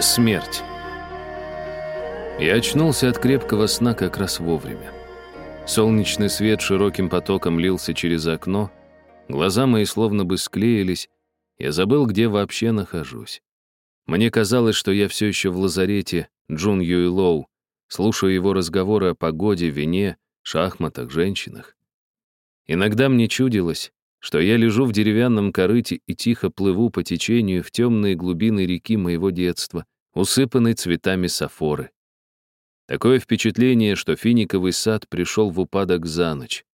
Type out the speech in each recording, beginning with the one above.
Смерть. Я очнулся от крепкого сна как раз вовремя. Солнечный свет широким потоком лился через окно, глаза мои словно бы склеились, я забыл, где вообще нахожусь. Мне казалось, что я все еще в лазарете Джун Юй Лоу, слушаю его разговоры о погоде, вине, шахматах, женщинах. Иногда мне чудилось, что я лежу в деревянном корыте и тихо плыву по течению в темные глубины реки моего детства, усыпанной цветами сафоры. Такое впечатление, что финиковый сад пришел в упадок за ночь.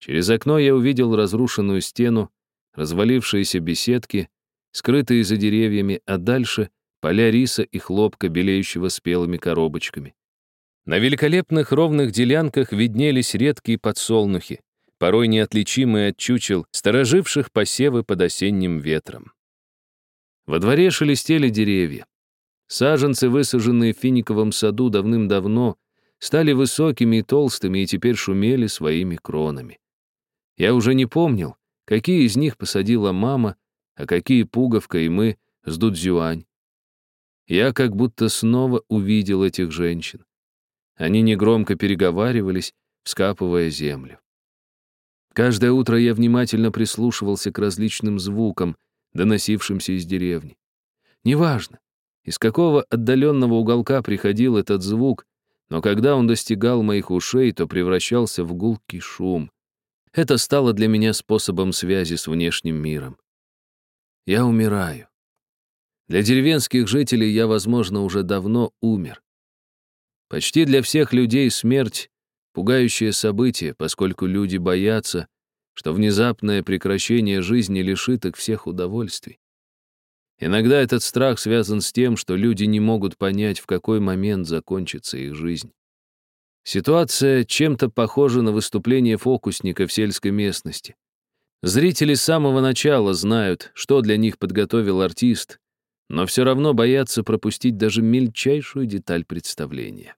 Через окно я увидел разрушенную стену, развалившиеся беседки, скрытые за деревьями, а дальше — поля риса и хлопка, белеющего спелыми коробочками. На великолепных ровных делянках виднелись редкие подсолнухи, порой неотличимые от чучел, стороживших посевы под осенним ветром. Во дворе шелестели деревья. Саженцы, высаженные в финиковом саду давным-давно, стали высокими и толстыми и теперь шумели своими кронами. Я уже не помнил, какие из них посадила мама, а какие Пуговка и мы с Дудзюань. Я как будто снова увидел этих женщин. Они негромко переговаривались, вскапывая землю. Каждое утро я внимательно прислушивался к различным звукам, доносившимся из деревни. Неважно, из какого отдаленного уголка приходил этот звук, но когда он достигал моих ушей, то превращался в гулкий шум. Это стало для меня способом связи с внешним миром. Я умираю. Для деревенских жителей я, возможно, уже давно умер. Почти для всех людей смерть — пугающее событие, поскольку люди боятся, что внезапное прекращение жизни лишит их всех удовольствий. Иногда этот страх связан с тем, что люди не могут понять, в какой момент закончится их жизнь. Ситуация чем-то похожа на выступление фокусника в сельской местности. Зрители с самого начала знают, что для них подготовил артист, но все равно боятся пропустить даже мельчайшую деталь представления.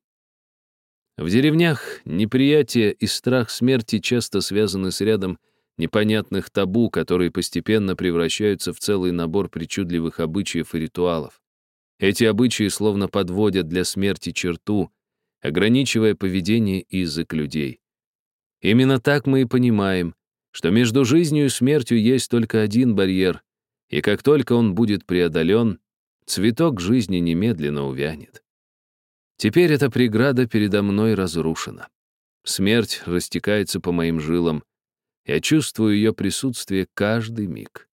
В деревнях неприятие и страх смерти часто связаны с рядом непонятных табу, которые постепенно превращаются в целый набор причудливых обычаев и ритуалов. Эти обычаи словно подводят для смерти черту, ограничивая поведение и язык людей. Именно так мы и понимаем, что между жизнью и смертью есть только один барьер, и как только он будет преодолен, цветок жизни немедленно увянет. Теперь эта преграда передо мной разрушена. Смерть растекается по моим жилам, я чувствую ее присутствие каждый миг.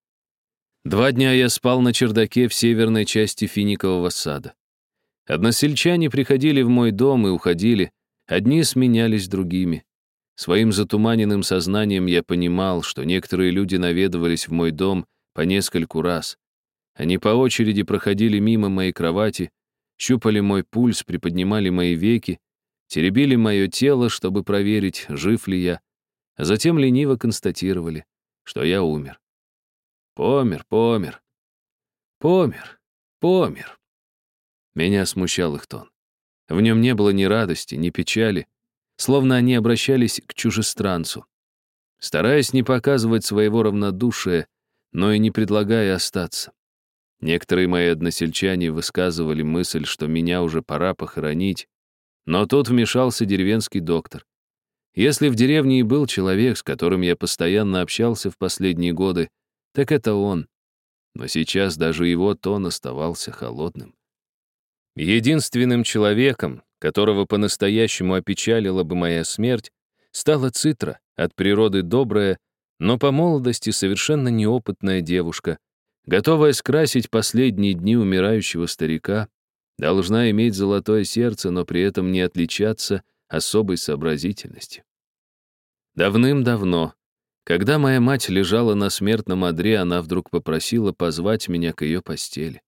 Два дня я спал на чердаке в северной части финикового сада. Односельчане приходили в мой дом и уходили, одни сменялись другими. Своим затуманенным сознанием я понимал, что некоторые люди наведывались в мой дом по нескольку раз. Они по очереди проходили мимо моей кровати, щупали мой пульс, приподнимали мои веки, теребили мое тело, чтобы проверить, жив ли я, а затем лениво констатировали, что я умер. Помер, помер. Помер, помер. Меня смущал их тон. В нем не было ни радости, ни печали, словно они обращались к чужестранцу. Стараясь не показывать своего равнодушия, но и не предлагая остаться. Некоторые мои односельчане высказывали мысль, что меня уже пора похоронить, но тут вмешался деревенский доктор. Если в деревне и был человек, с которым я постоянно общался в последние годы, так это он. Но сейчас даже его тон оставался холодным. Единственным человеком, которого по-настоящему опечалила бы моя смерть, стала Цитра, от природы добрая, но по молодости совершенно неопытная девушка, готовая скрасить последние дни умирающего старика, должна иметь золотое сердце, но при этом не отличаться особой сообразительностью. Давным-давно, когда моя мать лежала на смертном одре, она вдруг попросила позвать меня к ее постели.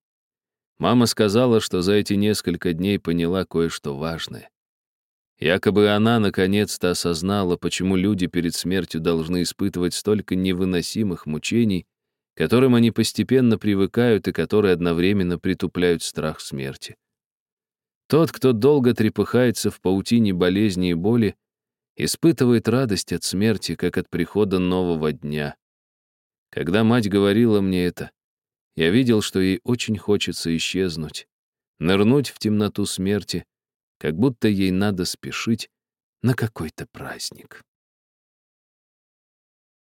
Мама сказала, что за эти несколько дней поняла кое-что важное. Якобы она наконец-то осознала, почему люди перед смертью должны испытывать столько невыносимых мучений, которым они постепенно привыкают и которые одновременно притупляют страх смерти. Тот, кто долго трепыхается в паутине болезни и боли, испытывает радость от смерти, как от прихода нового дня. Когда мать говорила мне это, я видел, что ей очень хочется исчезнуть, нырнуть в темноту смерти, как будто ей надо спешить на какой-то праздник.